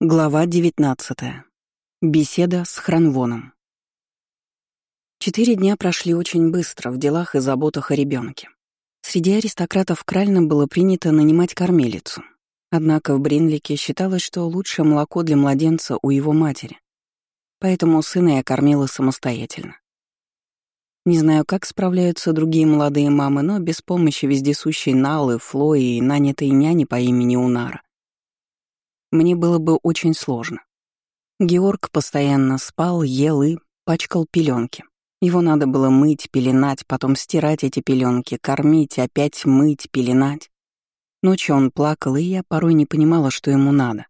Глава 19. Беседа с Хранвоном. Четыре дня прошли очень быстро в делах и заботах о ребенке. Среди аристократов Кральна было принято нанимать кормилицу. Однако в Бринлике считалось, что лучшее молоко для младенца у его матери. Поэтому сына я кормила самостоятельно. Не знаю, как справляются другие молодые мамы, но без помощи вездесущей Налы, Флои и нанятой няни по имени Унара мне было бы очень сложно. Георг постоянно спал, ел и пачкал пеленки. Его надо было мыть, пеленать, потом стирать эти пеленки, кормить, опять мыть, пеленать. Ночью он плакал, и я порой не понимала, что ему надо.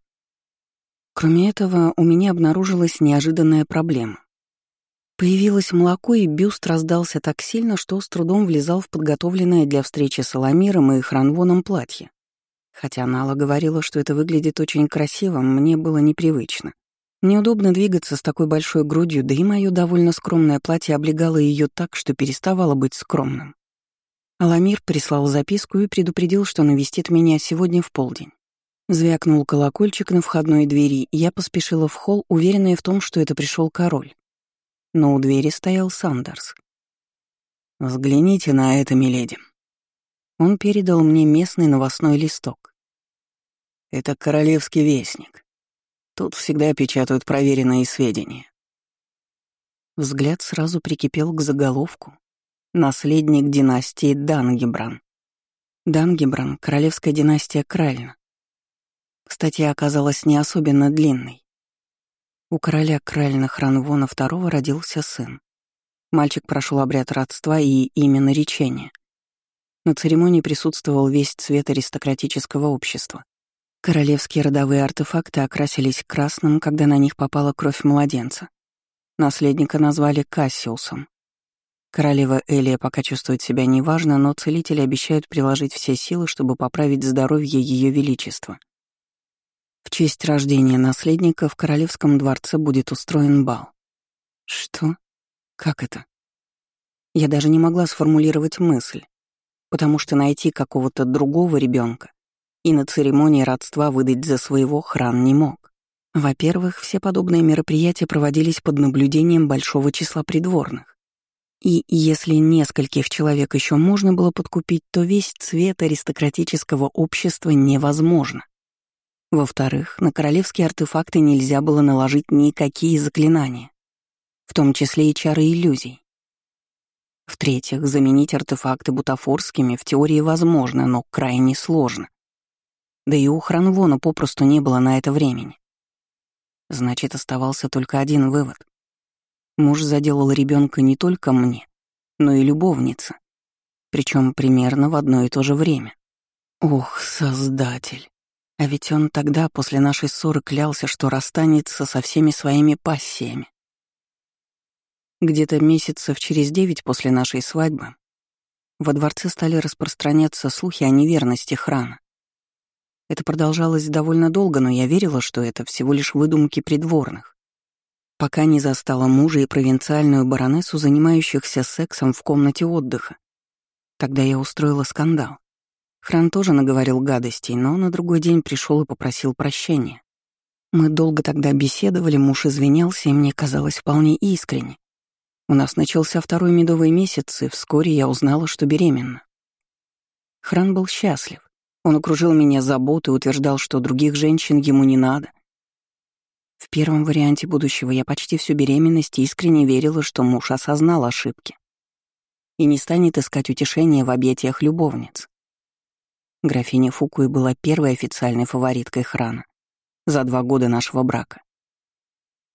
Кроме этого, у меня обнаружилась неожиданная проблема. Появилось молоко, и бюст раздался так сильно, что с трудом влезал в подготовленное для встречи с Аламиром и Хранвоном платье. Хотя Нала говорила, что это выглядит очень красиво, мне было непривычно. Неудобно двигаться с такой большой грудью, да и мое довольно скромное платье облегало ее так, что переставало быть скромным. Аламир прислал записку и предупредил, что навестит меня сегодня в полдень. Звякнул колокольчик на входной двери, и я поспешила в холл, уверенная в том, что это пришел король. Но у двери стоял Сандерс. «Взгляните на это, миледи». Он передал мне местный новостной листок. Это королевский вестник. Тут всегда печатают проверенные сведения. Взгляд сразу прикипел к заголовку. Наследник династии Дангебран. Дангебран — королевская династия Кральна. Статья оказалась не особенно длинной. У короля Кральна Хранвона II родился сын. Мальчик прошел обряд родства и имя наречения. На церемонии присутствовал весь цвет аристократического общества. Королевские родовые артефакты окрасились красным, когда на них попала кровь младенца. Наследника назвали Кассиусом. Королева Элия пока чувствует себя неважно, но целители обещают приложить все силы, чтобы поправить здоровье Ее Величества. В честь рождения наследника в Королевском дворце будет устроен бал. Что? Как это? Я даже не могла сформулировать мысль, потому что найти какого-то другого ребенка и на церемонии родства выдать за своего хран не мог. Во-первых, все подобные мероприятия проводились под наблюдением большого числа придворных. И если нескольких человек еще можно было подкупить, то весь цвет аристократического общества невозможно. Во-вторых, на королевские артефакты нельзя было наложить никакие заклинания, в том числе и чары иллюзий. В-третьих, заменить артефакты бутафорскими в теории возможно, но крайне сложно. Да и у Хранвона попросту не было на это времени. Значит, оставался только один вывод. Муж заделал ребенка не только мне, но и любовнице. Причем примерно в одно и то же время. Ох, Создатель. А ведь он тогда, после нашей ссоры, клялся, что расстанется со всеми своими пассиями. Где-то месяцев через девять после нашей свадьбы во дворце стали распространяться слухи о неверности храна. Это продолжалось довольно долго, но я верила, что это всего лишь выдумки придворных. Пока не застала мужа и провинциальную баронессу, занимающихся сексом в комнате отдыха. Тогда я устроила скандал. Хран тоже наговорил гадостей, но на другой день пришел и попросил прощения. Мы долго тогда беседовали, муж извинялся, и мне казалось вполне искренне. У нас начался второй медовый месяц, и вскоре я узнала, что беременна. Хран был счастлив. Он окружил меня заботой, утверждал, что других женщин ему не надо. В первом варианте будущего я почти всю беременность искренне верила, что муж осознал ошибки и не станет искать утешения в объятиях любовниц. Графиня Фукуи была первой официальной фавориткой храна за два года нашего брака.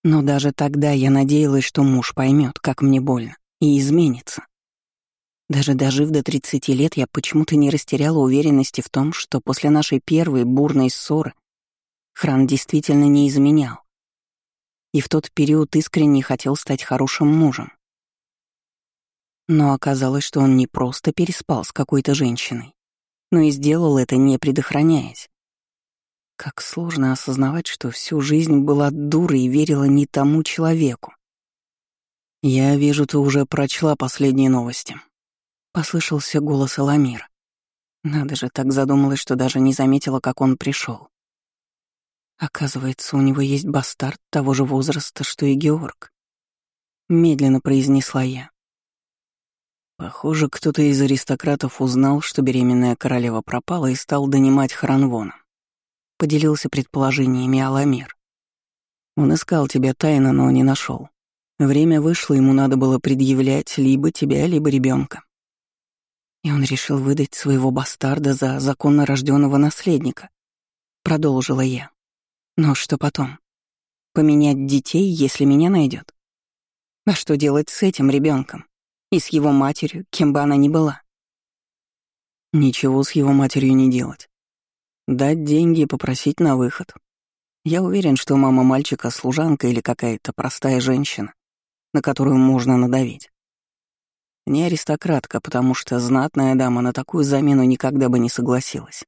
Но даже тогда я надеялась, что муж поймет, как мне больно, и изменится. Даже дожив до 30 лет, я почему-то не растеряла уверенности в том, что после нашей первой бурной ссоры Хран действительно не изменял. И в тот период искренне хотел стать хорошим мужем. Но оказалось, что он не просто переспал с какой-то женщиной, но и сделал это, не предохраняясь. Как сложно осознавать, что всю жизнь была дурой и верила не тому человеку. «Я вижу, ты уже прочла последние новости», Послышался голос Аламира. Надо же, так задумалась, что даже не заметила, как он пришел. Оказывается, у него есть бастард того же возраста, что и Георг. Медленно произнесла я. Похоже, кто-то из аристократов узнал, что беременная королева пропала и стал донимать Хранвона. Поделился предположениями Аламир. Он искал тебя тайно, но не нашел. Время вышло, ему надо было предъявлять либо тебя, либо ребенка. И он решил выдать своего бастарда за законно рожденного наследника. Продолжила я. Но что потом? Поменять детей, если меня найдет? А что делать с этим ребенком? И с его матерью, кем бы она ни была? Ничего с его матерью не делать. Дать деньги и попросить на выход. Я уверен, что мама мальчика — служанка или какая-то простая женщина, на которую можно надавить. Не аристократка, потому что знатная дама на такую замену никогда бы не согласилась.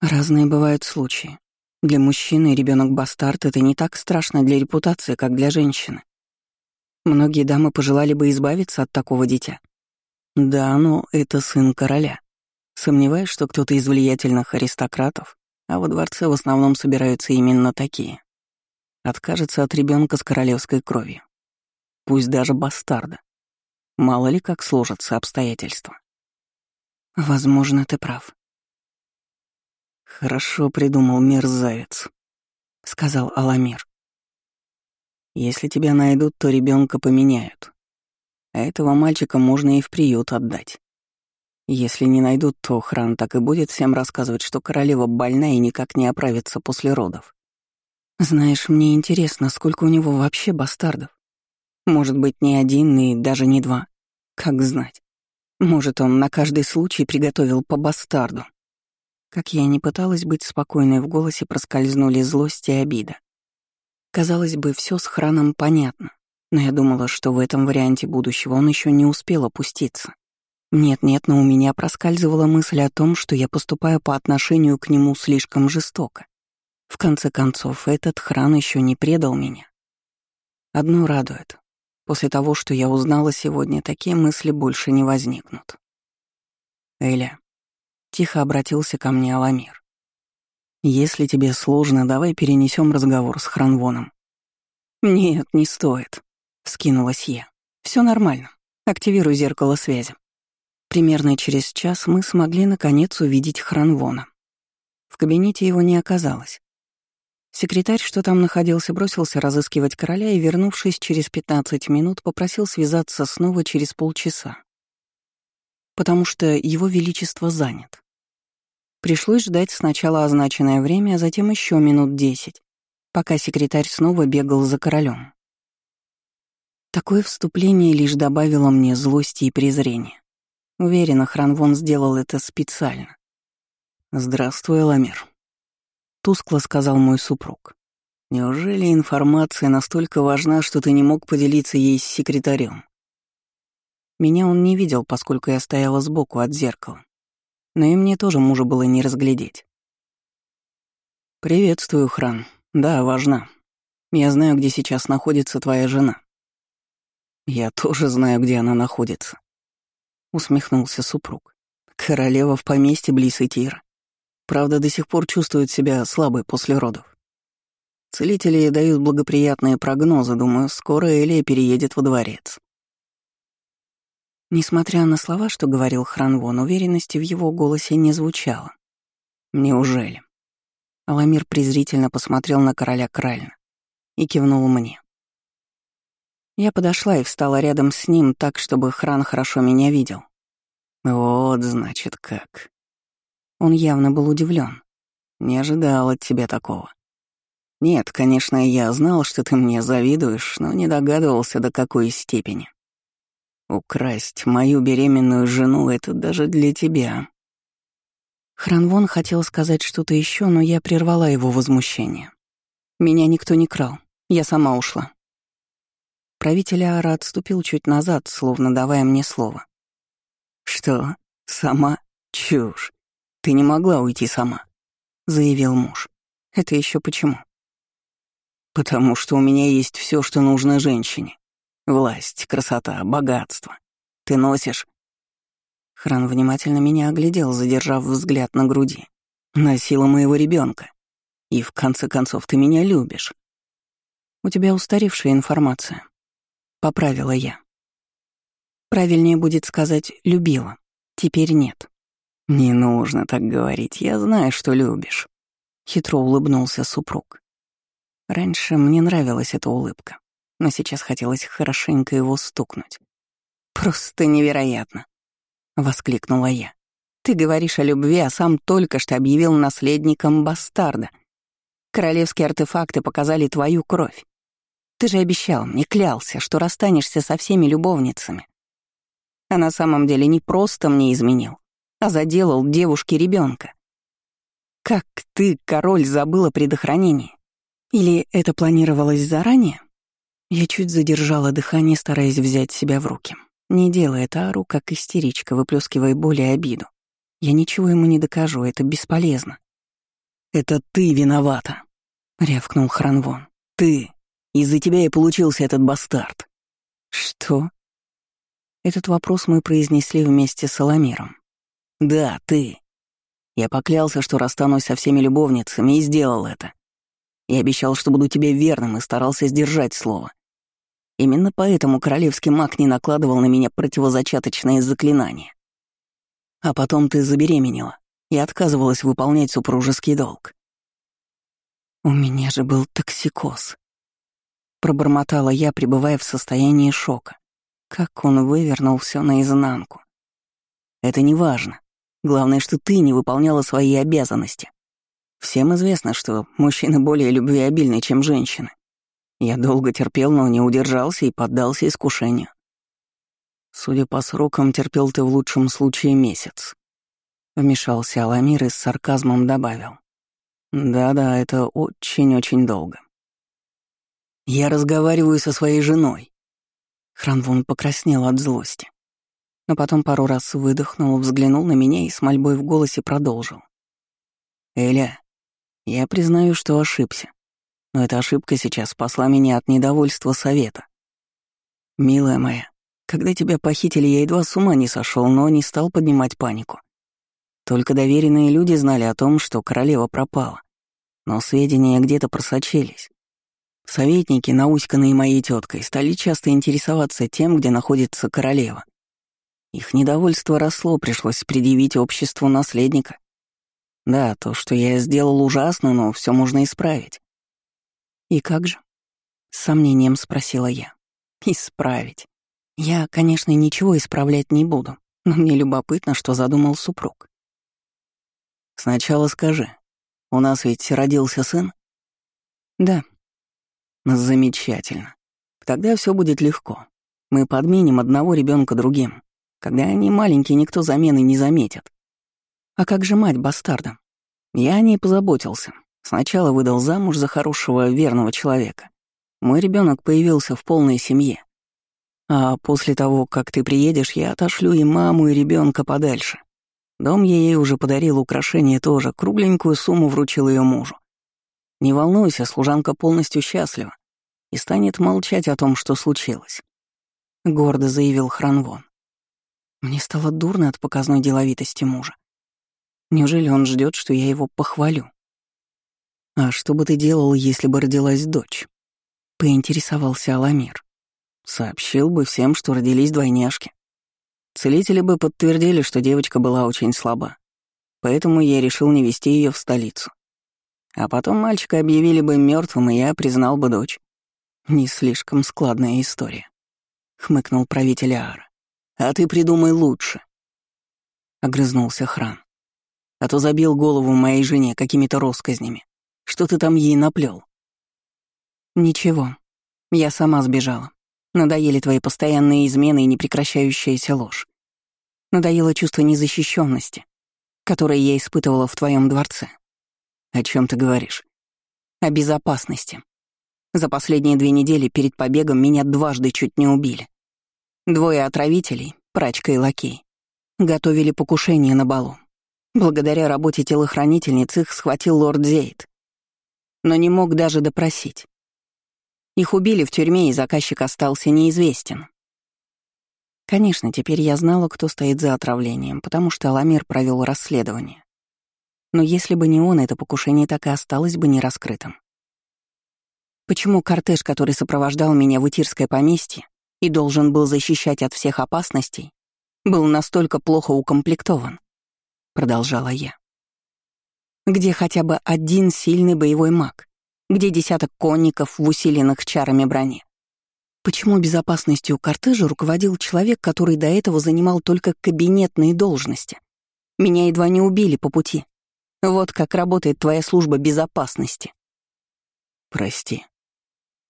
Разные бывают случаи. Для мужчины ребенок бастард это не так страшно для репутации, как для женщины. Многие дамы пожелали бы избавиться от такого дитя. Да, но это сын короля. Сомневаюсь, что кто-то из влиятельных аристократов, а во дворце в основном собираются именно такие, откажется от ребенка с королевской кровью. Пусть даже бастарда. Мало ли как сложатся обстоятельства. Возможно, ты прав. Хорошо придумал мерзавец, сказал Аламир. Если тебя найдут, то ребенка поменяют. А этого мальчика можно и в приют отдать. Если не найдут, то Хран так и будет всем рассказывать, что королева больна и никак не оправится после родов. Знаешь, мне интересно, сколько у него вообще бастардов. Может быть, не один и даже не два. Как знать. Может, он на каждый случай приготовил по бастарду. Как я не пыталась быть спокойной, в голосе проскользнули злость и обида. Казалось бы, все с храном понятно, но я думала, что в этом варианте будущего он еще не успел опуститься. Нет-нет, но у меня проскальзывала мысль о том, что я поступаю по отношению к нему слишком жестоко. В конце концов, этот хран еще не предал меня. Одно радует. После того, что я узнала сегодня, такие мысли больше не возникнут. Эля, тихо обратился ко мне Аламир. Если тебе сложно, давай перенесем разговор с Хранвоном. Нет, не стоит, скинулась я. Все нормально. Активируй зеркало связи. Примерно через час мы смогли наконец увидеть Хранвона. В кабинете его не оказалось. Секретарь, что там находился, бросился разыскивать короля и, вернувшись через 15 минут, попросил связаться снова через полчаса. Потому что его величество занят. Пришлось ждать сначала означенное время, а затем еще минут десять, пока секретарь снова бегал за королем. Такое вступление лишь добавило мне злости и презрения. Уверена, Хранвон сделал это специально. «Здравствуй, Ламир», — тускло сказал мой супруг. «Неужели информация настолько важна, что ты не мог поделиться ей с секретарем?» Меня он не видел, поскольку я стояла сбоку от зеркала но и мне тоже мужа было не разглядеть. «Приветствую, Хран. Да, важно. Я знаю, где сейчас находится твоя жена». «Я тоже знаю, где она находится», — усмехнулся супруг. «Королева в поместье близ Итира. Правда, до сих пор чувствует себя слабой после родов. Целители дают благоприятные прогнозы, думаю, скоро Элия переедет во дворец. Несмотря на слова, что говорил Хранвон, уверенности в его голосе не звучало. «Неужели?» Аламир презрительно посмотрел на короля Кральна и кивнул мне. Я подошла и встала рядом с ним так, чтобы Хран хорошо меня видел. «Вот, значит, как». Он явно был удивлен. «Не ожидал от тебя такого. Нет, конечно, я знал, что ты мне завидуешь, но не догадывался, до какой степени. Украсть мою беременную жену — это даже для тебя. Хранвон хотел сказать что-то еще, но я прервала его возмущение. Меня никто не крал, я сама ушла. Правитель Ара отступил чуть назад, словно давая мне слово. «Что? Сама? Чушь. Ты не могла уйти сама», — заявил муж. «Это еще почему?» «Потому что у меня есть все, что нужно женщине. Власть, красота, богатство. Ты носишь...» Хран внимательно меня оглядел, задержав взгляд на груди. «Носила моего ребенка. И в конце концов ты меня любишь. У тебя устаревшая информация. Поправила я. Правильнее будет сказать «любила». Теперь нет. Не нужно так говорить, я знаю, что любишь. Хитро улыбнулся супруг. Раньше мне нравилась эта улыбка, но сейчас хотелось хорошенько его стукнуть. «Просто невероятно!» — воскликнула я. «Ты говоришь о любви, а сам только что объявил наследником бастарда. Королевские артефакты показали твою кровь. Ты же обещал мне, клялся, что расстанешься со всеми любовницами. А на самом деле не просто мне изменил, а заделал девушке ребенка. Как ты, король, забыла предохранение? Или это планировалось заранее? Я чуть задержала дыхание, стараясь взять себя в руки. Не делая Тару, как истеричка, выплескивая боль и обиду. Я ничего ему не докажу, это бесполезно. «Это ты виновата», — рявкнул Хранвон. «Ты! Из-за тебя и получился этот бастард». «Что?» Этот вопрос мы произнесли вместе с Аламиром. «Да, ты. Я поклялся, что расстанусь со всеми любовницами, и сделал это. Я обещал, что буду тебе верным, и старался сдержать слово. Именно поэтому королевский маг не накладывал на меня противозачаточные заклинания. А потом ты забеременела и отказывалась выполнять супружеский долг. У меня же был токсикоз. Пробормотала я, пребывая в состоянии шока. Как он вывернул все наизнанку. Это не важно. Главное, что ты не выполняла свои обязанности. Всем известно, что мужчины более любвеобильны, чем женщины. Я долго терпел, но не удержался и поддался искушению. Судя по срокам, терпел ты в лучшем случае месяц. Вмешался Аламир и с сарказмом добавил. Да-да, это очень-очень долго. Я разговариваю со своей женой. Хранвун покраснел от злости. Но потом пару раз выдохнул, взглянул на меня и с мольбой в голосе продолжил. «Эля, я признаю, что ошибся. Но эта ошибка сейчас спасла меня от недовольства совета. Милая моя, когда тебя похитили, я едва с ума не сошел, но не стал поднимать панику. Только доверенные люди знали о том, что королева пропала. Но сведения где-то просочились. Советники, науськанные моей теткой, стали часто интересоваться тем, где находится королева. Их недовольство росло, пришлось предъявить обществу наследника. Да, то, что я сделал ужасно, но все можно исправить. И как же? С сомнением спросила я. Исправить. Я, конечно, ничего исправлять не буду, но мне любопытно, что задумал супруг. Сначала скажи, у нас ведь родился сын? Да, Замечательно. Тогда все будет легко. Мы подменим одного ребенка другим. Когда они маленькие, никто замены не заметит. А как же мать бастарда? Я о ней позаботился. Сначала выдал замуж за хорошего, верного человека. Мой ребенок появился в полной семье. А после того, как ты приедешь, я отошлю и маму, и ребенка подальше. Дом я ей уже подарил, украшение тоже, кругленькую сумму вручил ее мужу. Не волнуйся, служанка полностью счастлива и станет молчать о том, что случилось. Гордо заявил Хранвон. Мне стало дурно от показной деловитости мужа. Неужели он ждет, что я его похвалю? А что бы ты делал, если бы родилась дочь? Поинтересовался Аламир. Сообщил бы всем, что родились двойняшки. Целители бы подтвердили, что девочка была очень слаба. Поэтому я решил не вести ее в столицу. А потом мальчика объявили бы мертвым, и я признал бы дочь. Не слишком складная история, хмыкнул правитель Аара. А ты придумай лучше. Огрызнулся Хран. А то забил голову моей жене какими-то росказнями. Что ты там ей наплел? Ничего. Я сама сбежала. Надоели твои постоянные измены и непрекращающаяся ложь. Надоело чувство незащищенности, которое я испытывала в твоем дворце. О чем ты говоришь? О безопасности. За последние две недели перед побегом меня дважды чуть не убили. Двое отравителей, прачка и лакей, готовили покушение на балу. Благодаря работе телохранительниц их схватил лорд Зейд. Но не мог даже допросить. Их убили в тюрьме, и заказчик остался неизвестен. Конечно, теперь я знала, кто стоит за отравлением, потому что Аламир провел расследование. Но если бы не он, это покушение так и осталось бы нераскрытым. Почему кортеж, который сопровождал меня в Итирское поместье и должен был защищать от всех опасностей, был настолько плохо укомплектован? Продолжала я. Где хотя бы один сильный боевой маг? Где десяток конников в усиленных чарами брони? Почему безопасностью кортежа руководил человек, который до этого занимал только кабинетные должности? Меня едва не убили по пути. Вот как работает твоя служба безопасности. Прости.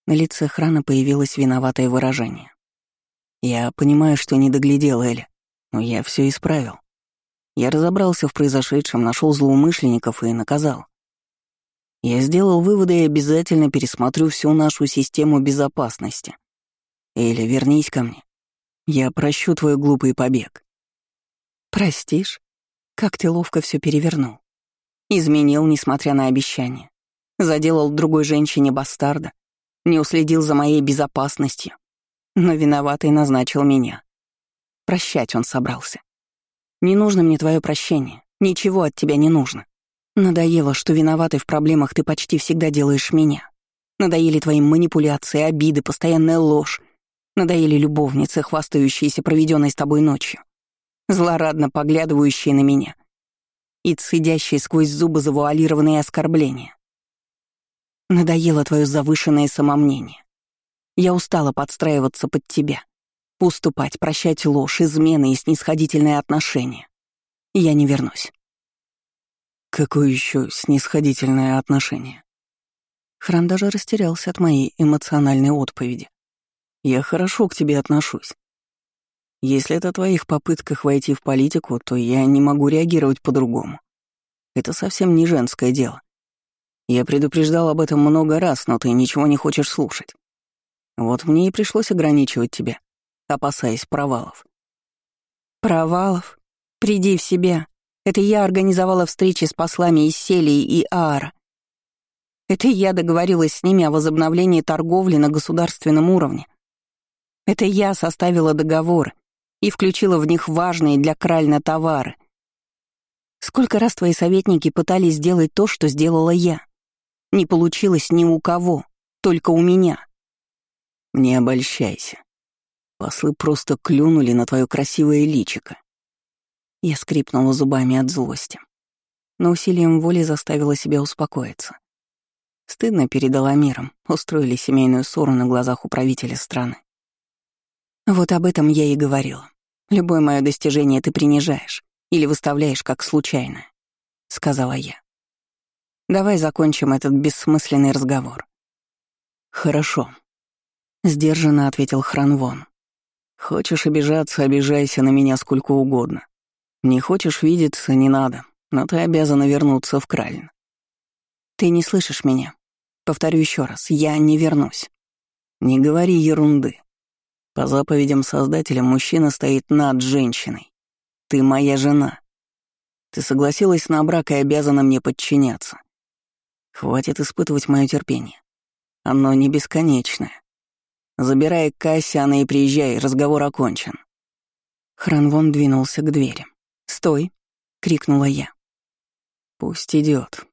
На лице Храна появилось виноватое выражение. Я понимаю, что не доглядел Эля, но я все исправил. Я разобрался в произошедшем, нашел злоумышленников и наказал. Я сделал выводы и обязательно пересмотрю всю нашу систему безопасности. Эля, вернись ко мне. Я прощу твой глупый побег. Простишь? Как ты ловко все перевернул. Изменил, несмотря на обещание. Заделал другой женщине бастарда, не уследил за моей безопасностью, но виноватый назначил меня. Прощать он собрался. Не нужно мне твое прощение, ничего от тебя не нужно. Надоело, что виноватый в проблемах ты почти всегда делаешь меня. Надоели твои манипуляции, обиды, постоянная ложь. Надоели любовницы, хвастающиеся проведенной с тобой ночью. Злорадно поглядывающие на меня. И цедящие сквозь зубы завуалированные оскорбления. Надоело твое завышенное самомнение. Я устала подстраиваться под тебя. Уступать, прощать ложь, измены и снисходительные отношения. Я не вернусь. Какое еще снисходительное отношение? Хран даже растерялся от моей эмоциональной отповеди. Я хорошо к тебе отношусь. Если это о твоих попытках войти в политику, то я не могу реагировать по-другому. Это совсем не женское дело. Я предупреждал об этом много раз, но ты ничего не хочешь слушать. Вот мне и пришлось ограничивать тебя, опасаясь провалов. Провалов? Приди в себя. Это я организовала встречи с послами из Селии и Аара. Это я договорилась с ними о возобновлении торговли на государственном уровне. Это я составила договор и включила в них важные для Кральна товары. Сколько раз твои советники пытались сделать то, что сделала я? Не получилось ни у кого, только у меня. Не обольщайся. Послы просто клюнули на твое красивое личико. Я скрипнула зубами от злости. Но усилием воли заставила себя успокоиться. Стыдно передала миром, устроили семейную ссору на глазах у правителя страны. Вот об этом я и говорила. Любое мое достижение ты принижаешь или выставляешь как случайное, — сказала я. Давай закончим этот бессмысленный разговор. Хорошо. Сдержанно ответил Хранвон. Хочешь обижаться, обижайся на меня сколько угодно. Не хочешь видеться, не надо, но ты обязана вернуться в Кральн. Ты не слышишь меня. Повторю еще раз, я не вернусь. Не говори ерунды. По заповедям Создателя мужчина стоит над женщиной. Ты моя жена. Ты согласилась на брак и обязана мне подчиняться. Хватит испытывать мое терпение. Оно не бесконечное. Забирай Кассиана и приезжай, разговор окончен. Хранвон двинулся к двери. «Стой!» — крикнула я. «Пусть идет.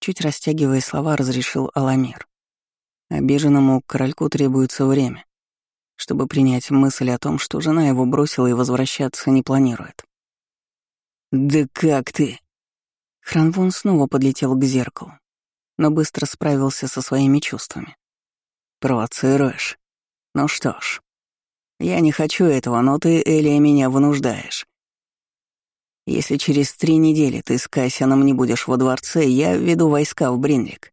Чуть растягивая слова, разрешил Аламир. Обиженному корольку требуется время, чтобы принять мысль о том, что жена его бросила и возвращаться не планирует. «Да как ты?» Хранвон снова подлетел к зеркалу, но быстро справился со своими чувствами. «Провоцируешь? Ну что ж, я не хочу этого, но ты, Элия, меня вынуждаешь. Если через три недели ты с Кассианом не будешь во дворце, я веду войска в Бринлик».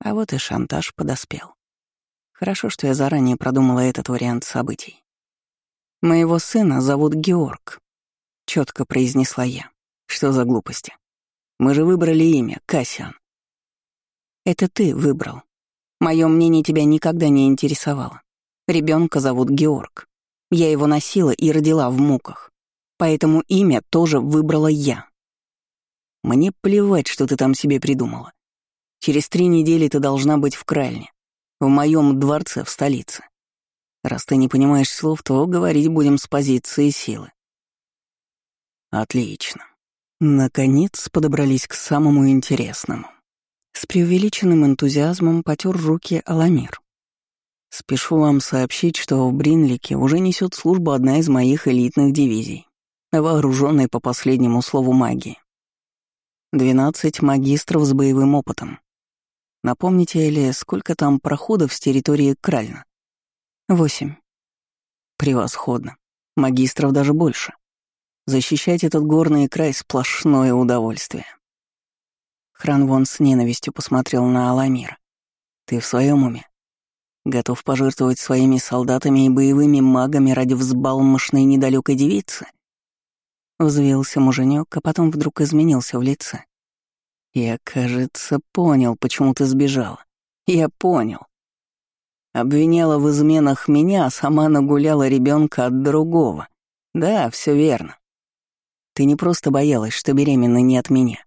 А вот и шантаж подоспел. Хорошо, что я заранее продумала этот вариант событий. «Моего сына зовут Георг», — четко произнесла я. «Что за глупости? Мы же выбрали имя, Кассиан. Это ты выбрал. Мое мнение тебя никогда не интересовало. Ребенка зовут Георг. Я его носила и родила в муках. Поэтому имя тоже выбрала я. Мне плевать, что ты там себе придумала. Через три недели ты должна быть в Кральне, в моем дворце в столице. Раз ты не понимаешь слов, то говорить будем с позиции силы. Отлично. Наконец подобрались к самому интересному. С преувеличенным энтузиазмом потер руки Аламир. Спешу вам сообщить, что в Бринлике уже несет службу одна из моих элитных дивизий, вооруженная по последнему слову магии. Двенадцать магистров с боевым опытом. Напомните, Эли, сколько там проходов с территории Кральна? Восемь. Превосходно. Магистров даже больше. Защищать этот горный край — сплошное удовольствие. Хранвон с ненавистью посмотрел на Аламир. «Ты в своем уме? Готов пожертвовать своими солдатами и боевыми магами ради взбалмошной недалекой девицы?» Взвился муженек, а потом вдруг изменился в лице. «Я, кажется, понял, почему ты сбежала. Я понял. Обвиняла в изменах меня, а сама нагуляла ребенка от другого. Да, все верно. Ты не просто боялась, что беременна не от меня.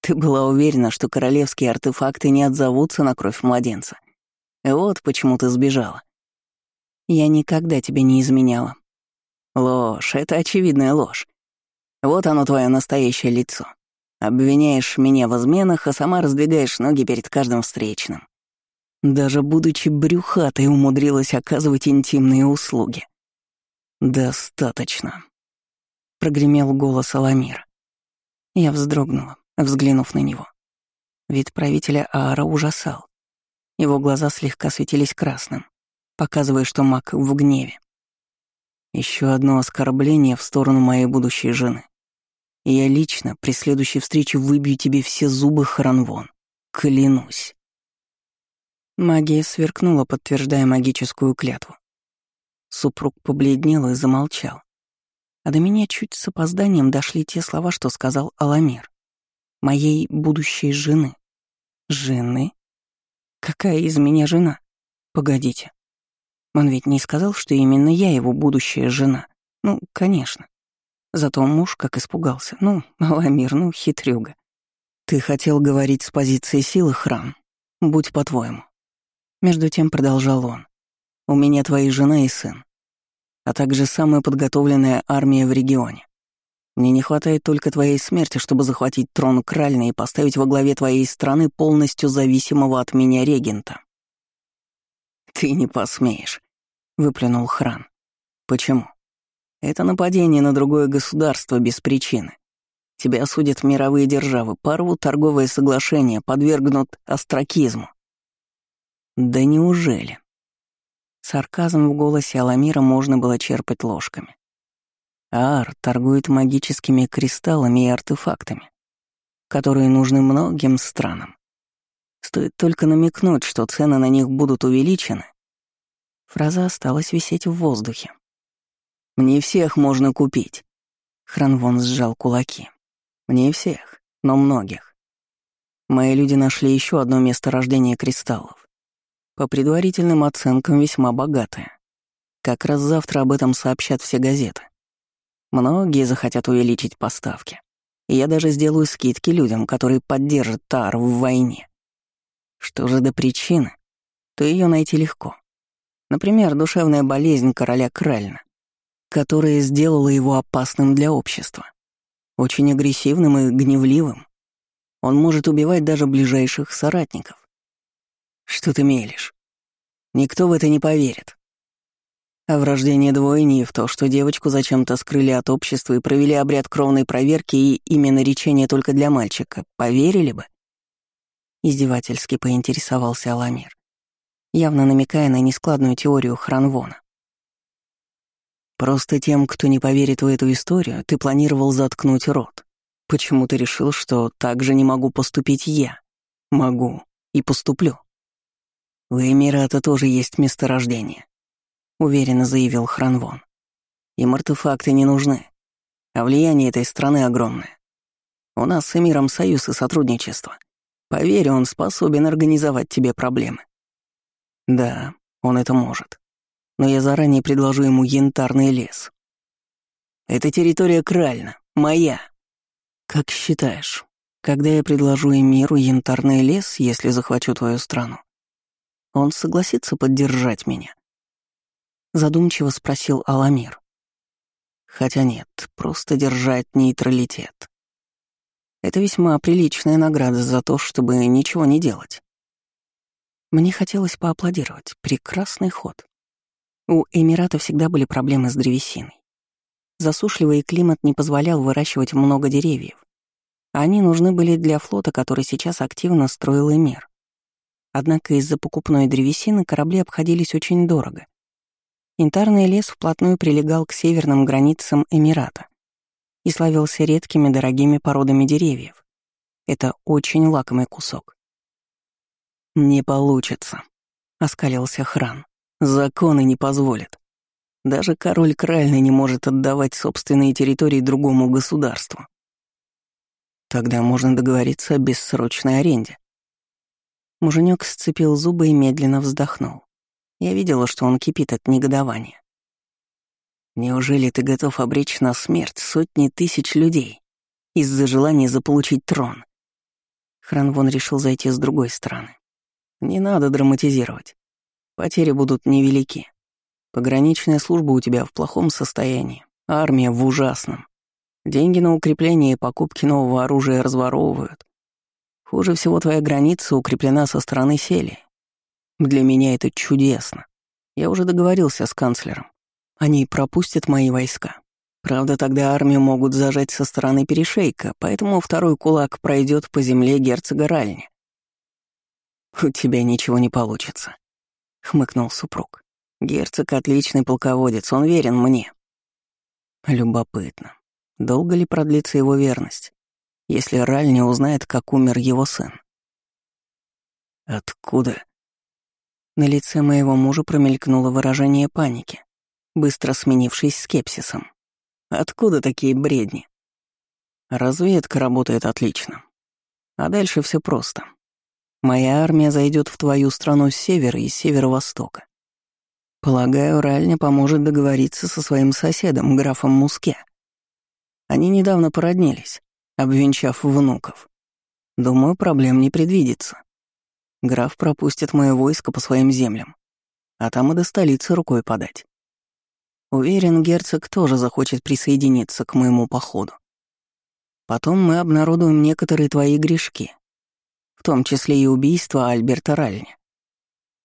Ты была уверена, что королевские артефакты не отзовутся на кровь младенца. Вот почему ты сбежала. Я никогда тебе не изменяла. Ложь, это очевидная ложь. Вот оно твое настоящее лицо. Обвиняешь меня в изменах, а сама раздвигаешь ноги перед каждым встречным. Даже будучи брюхатой, умудрилась оказывать интимные услуги. «Достаточно», — прогремел голос Аламира. Я вздрогнула, взглянув на него. Вид правителя Аара ужасал. Его глаза слегка светились красным, показывая, что маг в гневе. Еще одно оскорбление в сторону моей будущей жены. И я лично при следующей встрече выбью тебе все зубы хранвон. Клянусь. Магия сверкнула, подтверждая магическую клятву. Супруг побледнел и замолчал. А до меня чуть с опозданием дошли те слова, что сказал Аламир. Моей будущей жены. Жены? Какая из меня жена? Погодите. Он ведь не сказал, что именно я его будущая жена. Ну, конечно. Зато муж как испугался. Ну, Аламир, ну, хитрюга. Ты хотел говорить с позиции силы, храм. Будь по-твоему. Между тем продолжал он. У меня твоя жена и сын, а также самая подготовленная армия в регионе. Мне не хватает только твоей смерти, чтобы захватить трон Кральна и поставить во главе твоей страны полностью зависимого от меня регента. Ты не посмеешь, выплюнул Хран. Почему? Это нападение на другое государство без причины. Тебя осудят мировые державы, порвут торговые соглашения, подвергнут остракизму. Да неужели? Сарказм в голосе Аламира можно было черпать ложками. Аар торгует магическими кристаллами и артефактами, которые нужны многим странам. Стоит только намекнуть, что цены на них будут увеличены. Фраза осталась висеть в воздухе. Мне всех можно купить. Хранвон сжал кулаки. Мне всех, но многих. Мои люди нашли еще одно место рождения кристаллов. По предварительным оценкам весьма богатое. Как раз завтра об этом сообщат все газеты. Многие захотят увеличить поставки. Я даже сделаю скидки людям, которые поддержат Тар в войне. Что же до причины, то ее найти легко. Например, душевная болезнь короля Кральна которое сделало его опасным для общества. Очень агрессивным и гневливым. Он может убивать даже ближайших соратников. Что ты мелешь? Никто в это не поверит. А в рождении двойни в то, что девочку зачем-то скрыли от общества и провели обряд кровной проверки и именно речение только для мальчика, поверили бы? Издевательски поинтересовался Аламир, явно намекая на нескладную теорию Хранвона. Просто тем, кто не поверит в эту историю, ты планировал заткнуть рот. Почему ты решил, что так же не могу поступить я? Могу. И поступлю. У Эмирата тоже есть месторождение, уверенно заявил Хранвон. Им артефакты не нужны, а влияние этой страны огромное. У нас с Эмиром союз и сотрудничество. Поверь, он способен организовать тебе проблемы. Да, он это может но я заранее предложу ему янтарный лес. Это территория Кральна, моя. Как считаешь, когда я предложу Эмиру янтарный лес, если захвачу твою страну, он согласится поддержать меня? Задумчиво спросил Аламир. Хотя нет, просто держать нейтралитет. Это весьма приличная награда за то, чтобы ничего не делать. Мне хотелось поаплодировать. Прекрасный ход. У Эмирата всегда были проблемы с древесиной. Засушливый климат не позволял выращивать много деревьев. Они нужны были для флота, который сейчас активно строил Эмир. Однако из-за покупной древесины корабли обходились очень дорого. Интарный лес вплотную прилегал к северным границам Эмирата и славился редкими дорогими породами деревьев. Это очень лакомый кусок. «Не получится», — оскалился Хран. «Законы не позволят. Даже король Кральный не может отдавать собственные территории другому государству. Тогда можно договориться о бессрочной аренде». Муженек сцепил зубы и медленно вздохнул. Я видела, что он кипит от негодования. Неужели ты готов обречь на смерть сотни тысяч людей из-за желания заполучить трон? Хранвон решил зайти с другой стороны. Не надо драматизировать. Потери будут невелики. Пограничная служба у тебя в плохом состоянии, армия в ужасном. Деньги на укрепление и покупки нового оружия разворовывают. Хуже всего твоя граница укреплена со стороны сели. Для меня это чудесно. Я уже договорился с канцлером. Они пропустят мои войска. Правда, тогда армию могут зажать со стороны перешейка, поэтому второй кулак пройдет по земле герцога Ральни. «У тебя ничего не получится», — хмыкнул супруг. «Герцог — отличный полководец, он верен мне». Любопытно, долго ли продлится его верность, если Ральни узнает, как умер его сын? «Откуда?» На лице моего мужа промелькнуло выражение паники быстро сменившись скепсисом. Откуда такие бредни? Разведка работает отлично. А дальше все просто. Моя армия зайдет в твою страну с севера и северо-востока. Полагаю, Ральня поможет договориться со своим соседом, графом Муске. Они недавно породнились, обвенчав внуков. Думаю, проблем не предвидится. Граф пропустит мое войско по своим землям, а там и до столицы рукой подать. Уверен, герцог тоже захочет присоединиться к моему походу. Потом мы обнародуем некоторые твои грешки, в том числе и убийство Альберта Ральни.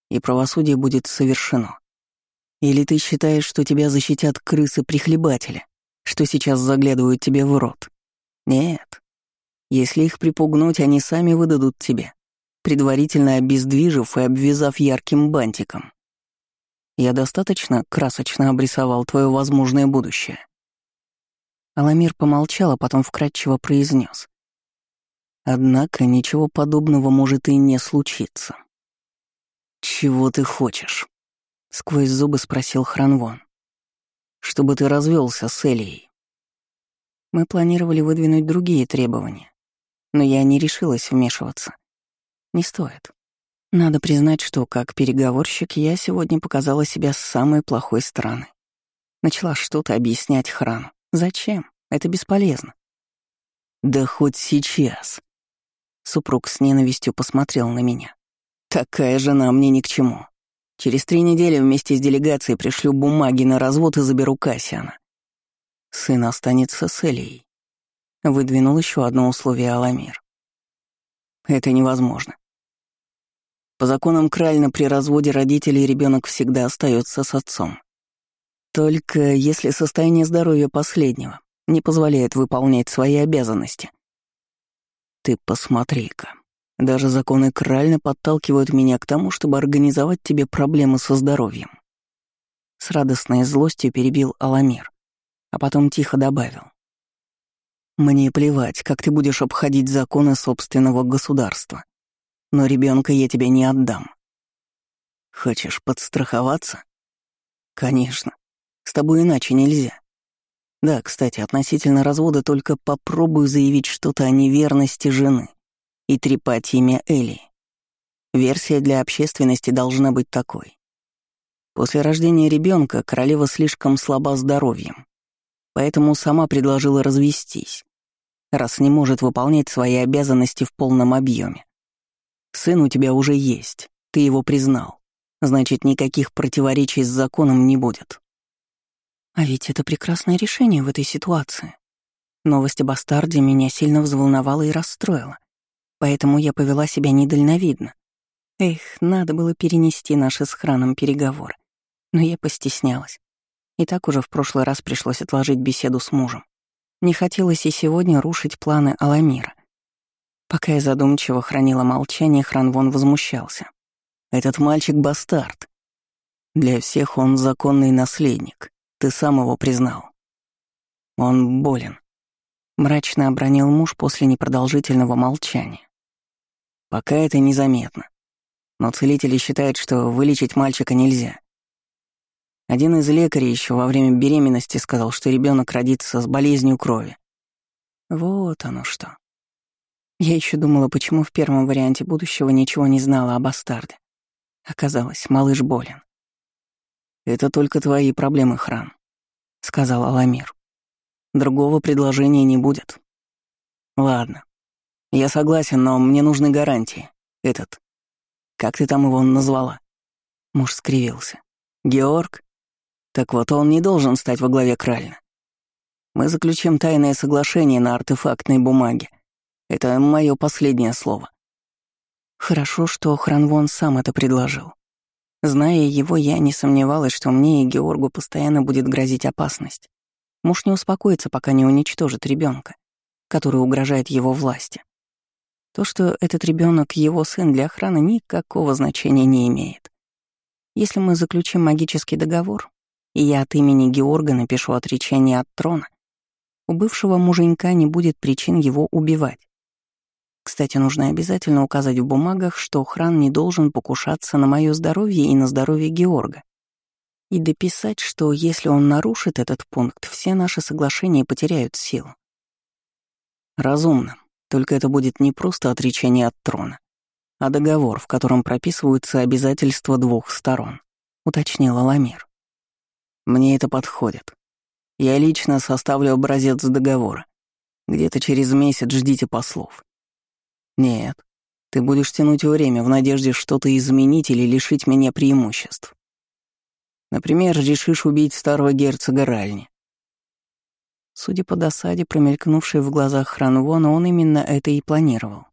И правосудие будет совершено. Или ты считаешь, что тебя защитят крысы-прихлебатели, что сейчас заглядывают тебе в рот? Нет. Если их припугнуть, они сами выдадут тебе, предварительно обездвижив и обвязав ярким бантиком. Я достаточно красочно обрисовал твое возможное будущее. Аламир помолчал, а потом вкратчиво произнес: Однако ничего подобного может и не случиться. «Чего ты хочешь?» — сквозь зубы спросил Хранвон. «Чтобы ты развелся с Элией». Мы планировали выдвинуть другие требования, но я не решилась вмешиваться. Не стоит. Надо признать, что как переговорщик я сегодня показала себя с самой плохой стороны. Начала что-то объяснять храну. Зачем? Это бесполезно. Да хоть сейчас. Супруг с ненавистью посмотрел на меня. Такая жена мне ни к чему. Через три недели вместе с делегацией пришлю бумаги на развод и заберу Кассиана. Сын останется с Элией. Выдвинул еще одно условие Аламир. Это невозможно. По законам Кральна при разводе родителей ребенок всегда остается с отцом. Только если состояние здоровья последнего не позволяет выполнять свои обязанности. Ты посмотри-ка. Даже законы Кральна подталкивают меня к тому, чтобы организовать тебе проблемы со здоровьем. С радостной злостью перебил Аламир, а потом тихо добавил. Мне плевать, как ты будешь обходить законы собственного государства но ребенка я тебе не отдам. Хочешь подстраховаться? Конечно. С тобой иначе нельзя. Да, кстати, относительно развода только попробую заявить что-то о неверности жены и трепать имя Эли. Версия для общественности должна быть такой. После рождения ребенка королева слишком слаба здоровьем, поэтому сама предложила развестись, раз не может выполнять свои обязанности в полном объеме. Сын у тебя уже есть, ты его признал. Значит, никаких противоречий с законом не будет. А ведь это прекрасное решение в этой ситуации. Новость о бастарде меня сильно взволновала и расстроила, поэтому я повела себя недальновидно. Эх, надо было перенести наши с храном переговоры, но я постеснялась. И так уже в прошлый раз пришлось отложить беседу с мужем. Не хотелось и сегодня рушить планы Аламира. Пока я задумчиво хранила молчание, Хранвон возмущался. «Этот мальчик — бастард. Для всех он законный наследник. Ты сам его признал. Он болен. Мрачно обронил муж после непродолжительного молчания. Пока это незаметно. Но целители считают, что вылечить мальчика нельзя. Один из лекарей еще во время беременности сказал, что ребенок родится с болезнью крови. Вот оно что. Я еще думала, почему в первом варианте будущего ничего не знала о бастарде. Оказалось, малыш болен. «Это только твои проблемы, Хран», — сказал Аламир. «Другого предложения не будет». «Ладно. Я согласен, но мне нужны гарантии. Этот... Как ты там его назвала?» Муж скривился. «Георг?» Так вот, он не должен стать во главе Кральна. Мы заключим тайное соглашение на артефактной бумаге. Это мое последнее слово. Хорошо, что Хранвон сам это предложил. Зная его, я не сомневалась, что мне и Георгу постоянно будет грозить опасность. Муж не успокоится, пока не уничтожит ребенка, который угрожает его власти. То, что этот ребенок его сын для охраны, никакого значения не имеет. Если мы заключим магический договор, и я от имени Георга напишу отречение от трона, у бывшего муженька не будет причин его убивать. Кстати, нужно обязательно указать в бумагах, что хран не должен покушаться на мое здоровье и на здоровье Георга. И дописать, что если он нарушит этот пункт, все наши соглашения потеряют силу. Разумно. Только это будет не просто отречение от трона, а договор, в котором прописываются обязательства двух сторон, уточнил Аламир. Мне это подходит. Я лично составлю образец договора. Где-то через месяц ждите послов. Нет, ты будешь тянуть время в надежде что-то изменить или лишить меня преимуществ. Например, решишь убить старого герцога Ральни. Судя по досаде, промелькнувшей в глазах Хранвона, он именно это и планировал.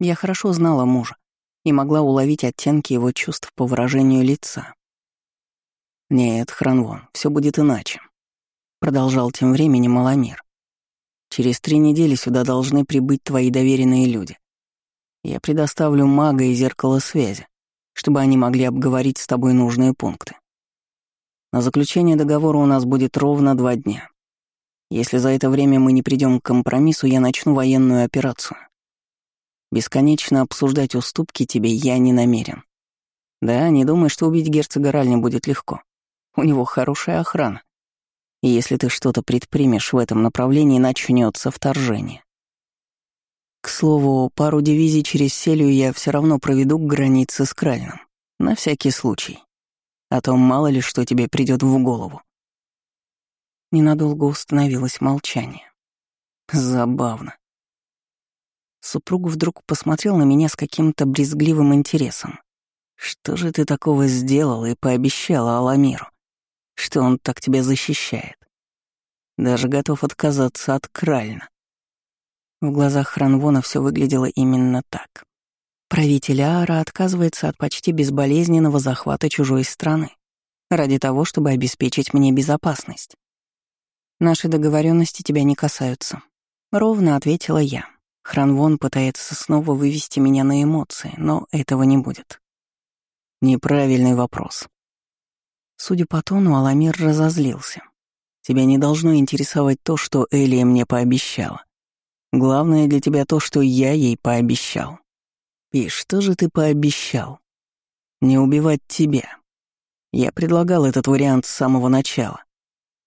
Я хорошо знала мужа и могла уловить оттенки его чувств по выражению лица. «Нет, Хранвон, все будет иначе», — продолжал тем временем Маламир. «Через три недели сюда должны прибыть твои доверенные люди. Я предоставлю мага и зеркало связи, чтобы они могли обговорить с тобой нужные пункты. На заключение договора у нас будет ровно два дня. Если за это время мы не придем к компромиссу, я начну военную операцию. Бесконечно обсуждать уступки тебе я не намерен. Да, не думай, что убить герцога Ральни будет легко. У него хорошая охрана. И если ты что-то предпримешь в этом направлении, начнется вторжение. К слову, пару дивизий через Селию я все равно проведу к границе с Кральным. На всякий случай. А то мало ли что тебе придет в голову. Ненадолго установилось молчание. Забавно. Супруг вдруг посмотрел на меня с каким-то брезгливым интересом. «Что же ты такого сделала и пообещала Аламиру? Что он так тебя защищает. Даже готов отказаться от Кральна. В глазах Хранвона все выглядело именно так. Правитель Аара отказывается от почти безболезненного захвата чужой страны ради того, чтобы обеспечить мне безопасность. Наши договоренности тебя не касаются. Ровно ответила я. Хранвон пытается снова вывести меня на эмоции, но этого не будет. Неправильный вопрос. Судя по тону, Аламир разозлился. Тебя не должно интересовать то, что Элия мне пообещала. Главное для тебя то, что я ей пообещал. И что же ты пообещал? Не убивать тебя. Я предлагал этот вариант с самого начала.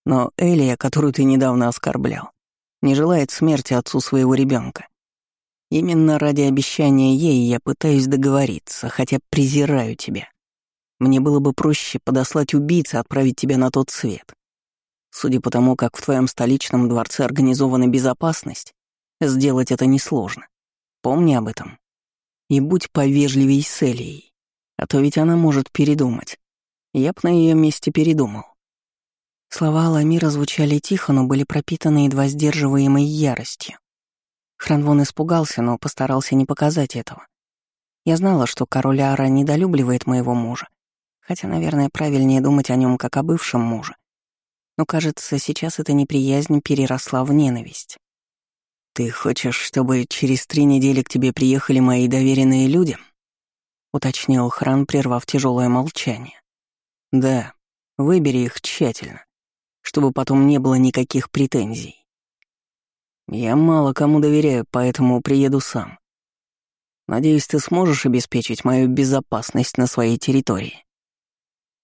Но Элия, которую ты недавно оскорблял, не желает смерти отцу своего ребенка. Именно ради обещания ей я пытаюсь договориться, хотя презираю тебя. Мне было бы проще подослать убийцы, отправить тебя на тот свет. Судя по тому, как в твоем столичном дворце организована безопасность, сделать это несложно. Помни об этом. И будь повежливей с Элией, а то ведь она может передумать. Я б на ее месте передумал. Слова Аламира звучали тихо, но были пропитаны едва сдерживаемой яростью. Хранвон испугался, но постарался не показать этого. Я знала, что король Ара недолюбливает моего мужа, хотя, наверное, правильнее думать о нем как о бывшем муже. Но, кажется, сейчас эта неприязнь переросла в ненависть. «Ты хочешь, чтобы через три недели к тебе приехали мои доверенные люди?» — уточнил Хран, прервав тяжелое молчание. «Да, выбери их тщательно, чтобы потом не было никаких претензий. Я мало кому доверяю, поэтому приеду сам. Надеюсь, ты сможешь обеспечить мою безопасность на своей территории.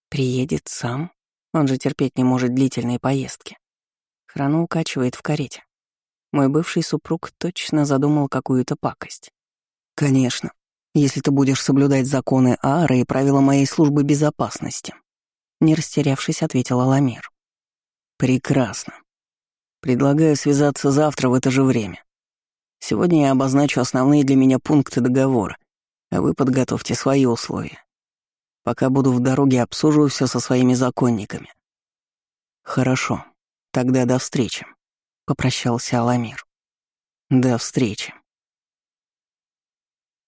Приедет сам? Он же терпеть не может длительные поездки. Храну укачивает в карете. Мой бывший супруг точно задумал какую-то пакость. Конечно, если ты будешь соблюдать законы Аары и правила моей службы безопасности. Не растерявшись, ответила Ламир. Прекрасно. Предлагаю связаться завтра в это же время. Сегодня я обозначу основные для меня пункты договора, а вы подготовьте свои условия. Пока буду в дороге, обсужу все со своими законниками. Хорошо, тогда до встречи, — попрощался Аламир. До встречи.